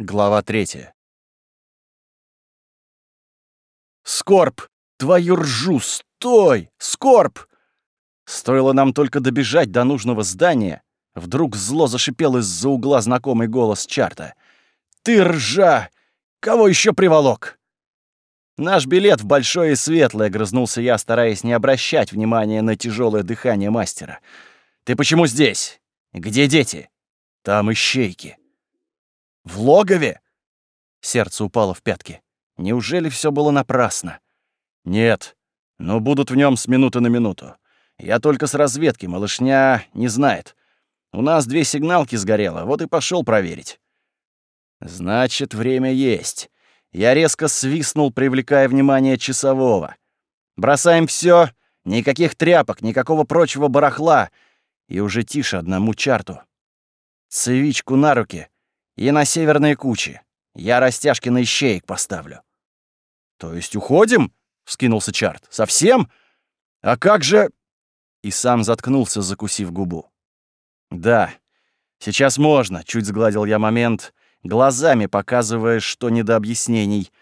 Глава третья. «Скорб! Твою ржу! Стой! Скорб!» Стоило нам только добежать до нужного здания, вдруг зло зашипел из-за угла знакомый голос Чарта. «Ты ржа! Кого еще приволок?» Наш билет в большое и светлое, грызнулся я, стараясь не обращать внимания на тяжелое дыхание мастера. «Ты почему здесь? Где дети?» «Там ищейки». В логове? Сердце упало в пятки. Неужели все было напрасно? Нет, но будут в нем с минуты на минуту. Я только с разведки, малышня не знает. У нас две сигналки сгорело, вот и пошел проверить. Значит, время есть. Я резко свистнул, привлекая внимание часового. Бросаем все, никаких тряпок, никакого прочего барахла. И уже тише одному чарту. Цевичку на руки — и на северные кучи. Я растяжки на ищеек поставлю». «То есть уходим?» — вскинулся Чарт. «Совсем? А как же...» И сам заткнулся, закусив губу. «Да, сейчас можно», — чуть сгладил я момент, глазами показывая, что не до объяснений.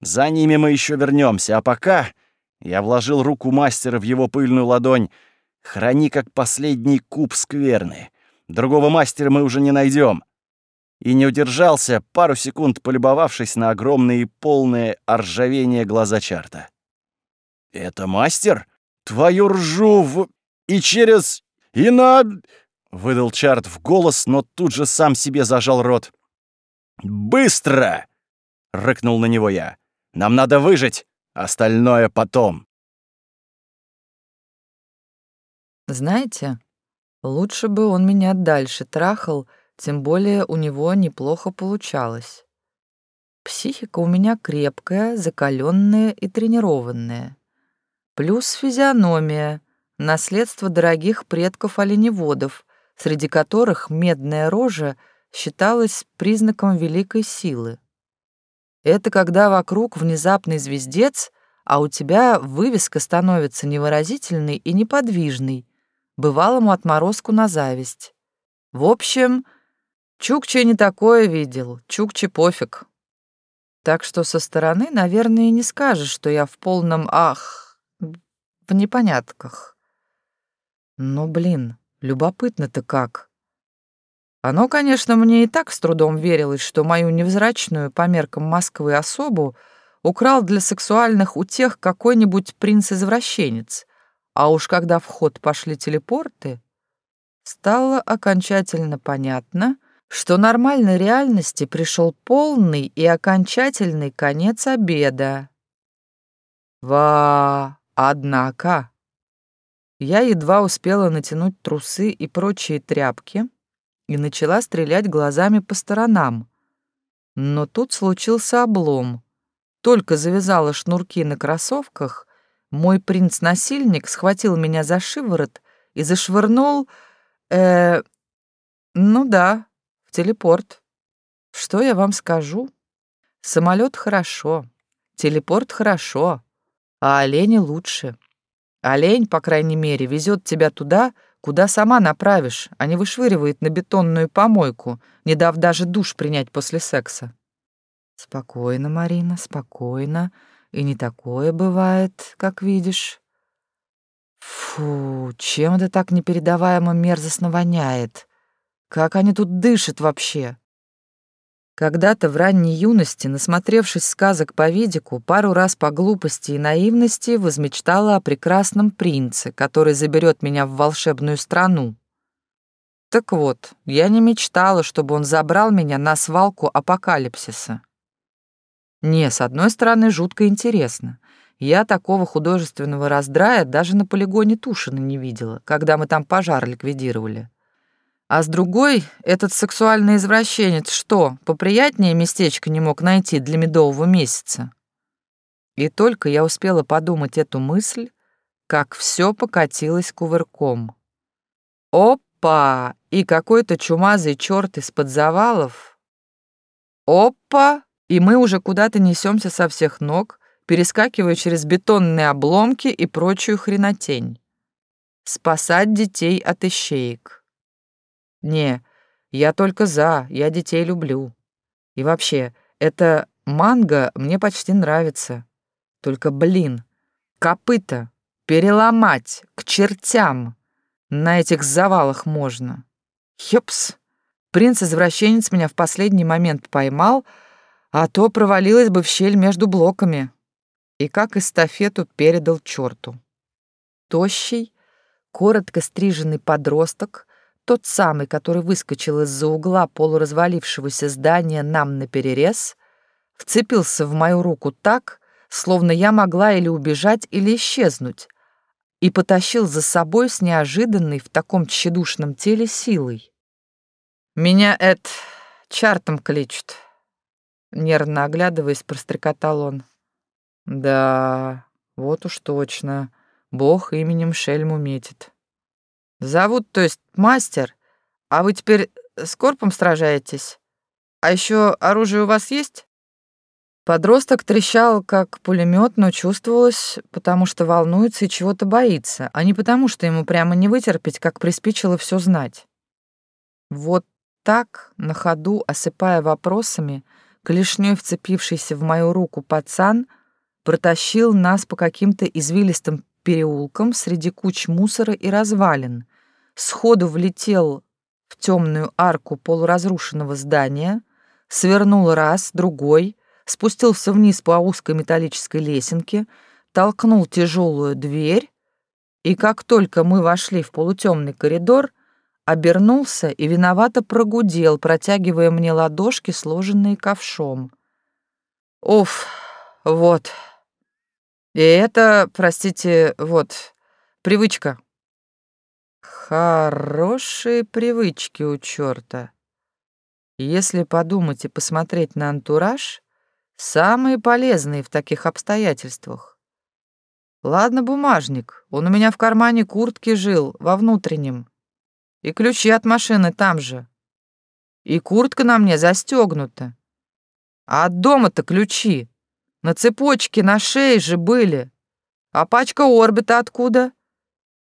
«За ними мы еще вернемся, а пока...» Я вложил руку мастера в его пыльную ладонь. «Храни как последний куб скверны. Другого мастера мы уже не найдем и не удержался, пару секунд полюбовавшись на огромные полные оржавения глаза Чарта. «Это мастер? Твою ржу в... и через... и на...» — выдал Чарт в голос, но тут же сам себе зажал рот. «Быстро!» — рыкнул на него я. «Нам надо выжить, остальное потом». Знаете, лучше бы он меня дальше трахал, — тем более у него неплохо получалось. Психика у меня крепкая, закаленная и тренированная. Плюс физиономия, наследство дорогих предков-оленеводов, среди которых медная рожа считалась признаком великой силы. Это когда вокруг внезапный звездец, а у тебя вывеска становится невыразительной и неподвижной, бывалому отморозку на зависть. В общем, Чукче не такое видел, Чукче пофиг. Так что со стороны, наверное, не скажешь, что я в полном ах, в непонятках. Но, блин, любопытно-то как. Оно, конечно, мне и так с трудом верилось, что мою невзрачную по меркам Москвы особу украл для сексуальных утех какой-нибудь принц-извращенец. А уж когда в ход пошли телепорты, стало окончательно понятно — что нормальной реальности пришел полный и окончательный конец обеда. Ва, однако, я едва успела натянуть трусы и прочие тряпки и начала стрелять глазами по сторонам. Но тут случился облом. Только завязала шнурки на кроссовках, мой принц-насильник схватил меня за шиворот и зашвырнул... Э, ну да, телепорт. Что я вам скажу? Самолет хорошо, телепорт хорошо, а олени лучше. Олень, по крайней мере, везет тебя туда, куда сама направишь, а не вышвыривает на бетонную помойку, не дав даже душ принять после секса. Спокойно, Марина, спокойно. И не такое бывает, как видишь. Фу, чем это так непередаваемо мерзостно воняет? Как они тут дышат вообще? Когда-то в ранней юности, насмотревшись сказок по видику, пару раз по глупости и наивности возмечтала о прекрасном принце, который заберет меня в волшебную страну. Так вот, я не мечтала, чтобы он забрал меня на свалку апокалипсиса. Не, с одной стороны, жутко интересно. Я такого художественного раздрая даже на полигоне Тушина не видела, когда мы там пожар ликвидировали. А с другой, этот сексуальный извращенец что, поприятнее местечко не мог найти для медового месяца? И только я успела подумать эту мысль, как все покатилось кувырком. Опа! И какой-то чумазый черт из-под завалов. Опа! И мы уже куда-то несемся со всех ног, перескакивая через бетонные обломки и прочую хренотень. Спасать детей от ищеек. Не, я только за, я детей люблю. И вообще, это манго мне почти нравится. Только, блин, копыта переломать к чертям на этих завалах можно. Хёпс! Принц-извращенец меня в последний момент поймал, а то провалилась бы в щель между блоками. И как эстафету передал черту. Тощий, коротко стриженный подросток, тот самый, который выскочил из-за угла полуразвалившегося здания нам наперерез, вцепился в мою руку так, словно я могла или убежать, или исчезнуть, и потащил за собой с неожиданной в таком тщедушном теле силой. «Меня Эд чартом кличут», — нервно оглядываясь, прострекотал он. «Да, вот уж точно, бог именем шельму метит». «Зовут, то есть, мастер, а вы теперь с корпом сражаетесь? А еще оружие у вас есть?» Подросток трещал, как пулемет, но чувствовалось, потому что волнуется и чего-то боится, а не потому, что ему прямо не вытерпеть, как приспичило все знать. Вот так, на ходу, осыпая вопросами, клешнёй вцепившийся в мою руку пацан протащил нас по каким-то извилистым переулкам среди куч мусора и развалин, сходу влетел в темную арку полуразрушенного здания, свернул раз, другой, спустился вниз по узкой металлической лесенке, толкнул тяжелую дверь, и как только мы вошли в полутемный коридор, обернулся и виновато прогудел, протягивая мне ладошки, сложенные ковшом. Уф, вот. И это, простите, вот, привычка. Хорошие привычки у черта. Если подумать и посмотреть на антураж, Самые полезные в таких обстоятельствах. Ладно, бумажник, он у меня в кармане куртки жил, во внутреннем. И ключи от машины там же. И куртка на мне застегнута. А от дома-то ключи. На цепочке, на шее же были. А пачка орбита откуда?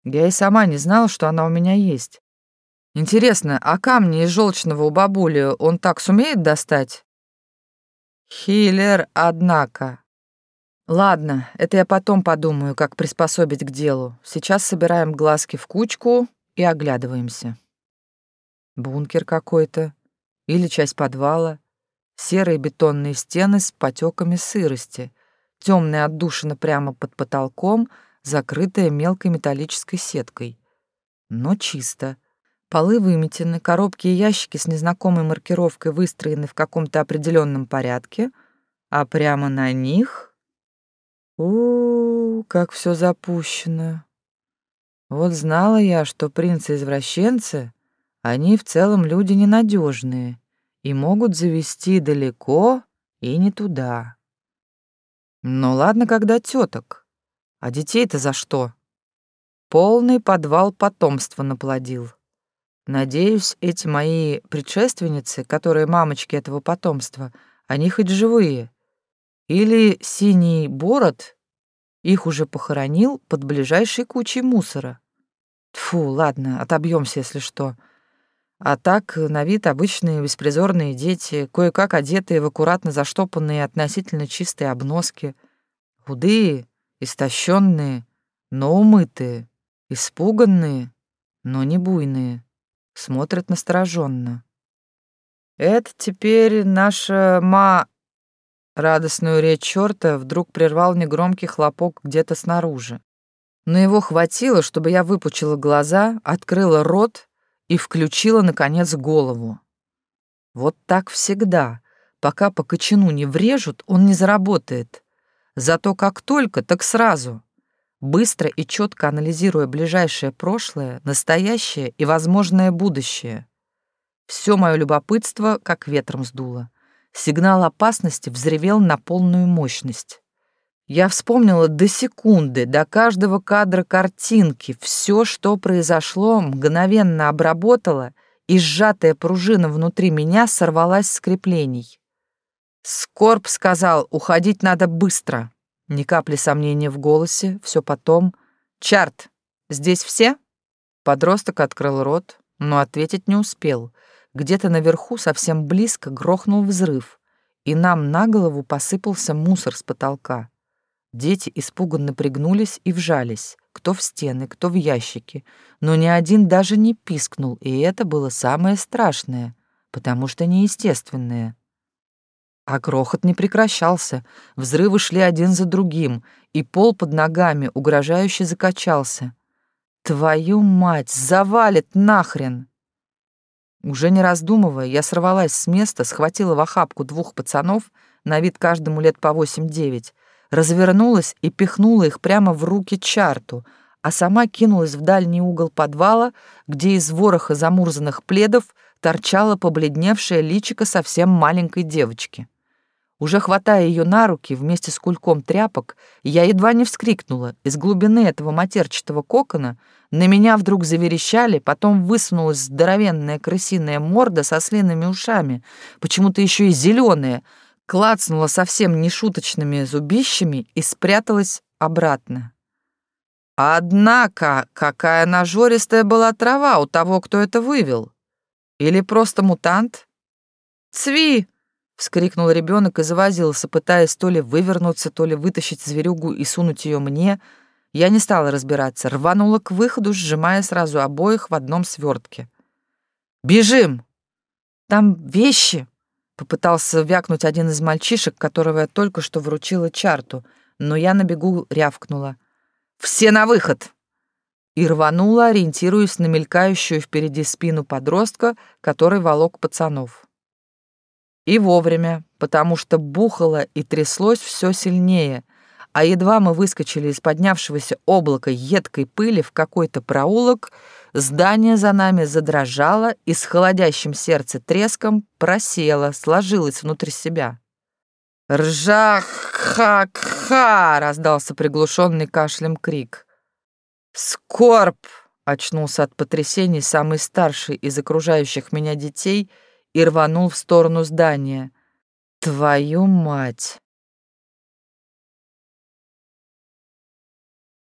Я и сама не знала, что она у меня есть. Интересно, а камни из желчного у бабули он так сумеет достать? Хиллер, однако. Ладно, это я потом подумаю, как приспособить к делу. Сейчас собираем глазки в кучку и оглядываемся. Бункер какой-то. Или часть подвала. Серые бетонные стены с потеками сырости. Темная отдушина прямо под потолком, закрытая мелкой металлической сеткой. Но чисто. Полы выметены, коробки и ящики с незнакомой маркировкой выстроены в каком-то определенном порядке, а прямо на них... у, -у, -у как все запущено. Вот знала я, что принцы-извращенцы, они в целом люди ненадежные и могут завести далеко и не туда. Ну ладно, когда теток. А детей-то за что? Полный подвал потомства наплодил. Надеюсь, эти мои предшественницы, которые мамочки этого потомства, они хоть живые. Или синий бород их уже похоронил под ближайшей кучей мусора. Тфу, ладно, отобьемся, если что. А так, на вид обычные беспризорные дети, кое-как одетые в аккуратно заштопанные относительно чистые обноски. Худые, истощенные, но умытые, испуганные, но не буйные смотрит настороженно. «Это теперь наша ма...» Радостную речь черта вдруг прервал негромкий хлопок где-то снаружи. Но его хватило, чтобы я выпучила глаза, открыла рот и включила, наконец, голову. Вот так всегда. Пока по кочану не врежут, он не заработает. Зато как только, так сразу быстро и четко анализируя ближайшее прошлое, настоящее и возможное будущее. Все мое любопытство как ветром сдуло. Сигнал опасности взревел на полную мощность. Я вспомнила до секунды, до каждого кадра картинки, все, что произошло, мгновенно обработала, и сжатая пружина внутри меня сорвалась с креплений. Скорб сказал, уходить надо быстро. Ни капли сомнения в голосе, все потом. «Чарт, здесь все?» Подросток открыл рот, но ответить не успел. где-то наверху, совсем близко, грохнул взрыв, и нам на голову посыпался мусор с потолка. Дети испуганно пригнулись и вжались, кто в стены, кто в ящики, но ни один даже не пискнул, и это было самое страшное, потому что неестественное. А грохот не прекращался, взрывы шли один за другим, и пол под ногами угрожающе закачался. «Твою мать, завалит нахрен!» Уже не раздумывая, я сорвалась с места, схватила в охапку двух пацанов, на вид каждому лет по восемь-девять, развернулась и пихнула их прямо в руки чарту, а сама кинулась в дальний угол подвала, где из вороха замурзанных пледов торчало побледневшее личико совсем маленькой девочки. Уже хватая ее на руки вместе с кульком тряпок, я едва не вскрикнула. Из глубины этого матерчатого кокона на меня вдруг заверещали, потом высунулась здоровенная крысиная морда со слиными ушами, почему-то еще и зеленая, клацнула совсем нешуточными зубищами и спряталась обратно. Однако, какая нажористая была трава у того, кто это вывел. Или просто мутант? «Цви!» — вскрикнул ребенок и завозился, пытаясь то ли вывернуться, то ли вытащить зверюгу и сунуть ее мне. Я не стала разбираться, рванула к выходу, сжимая сразу обоих в одном свертке. «Бежим!» «Там вещи!» — попытался вякнуть один из мальчишек, которого я только что вручила чарту, но я на бегу рявкнула. «Все на выход!» и рванула, ориентируясь на мелькающую впереди спину подростка, который волок пацанов. И вовремя, потому что бухало и тряслось все сильнее, а едва мы выскочили из поднявшегося облака едкой пыли в какой-то проулок, здание за нами задрожало и с холодящим сердце треском просело, сложилось внутрь себя. «Ржах-ха-ха!» — раздался приглушенный кашлем крик. «Скорб!» — очнулся от потрясений самый старший из окружающих меня детей — и рванул в сторону здания. Твою мать!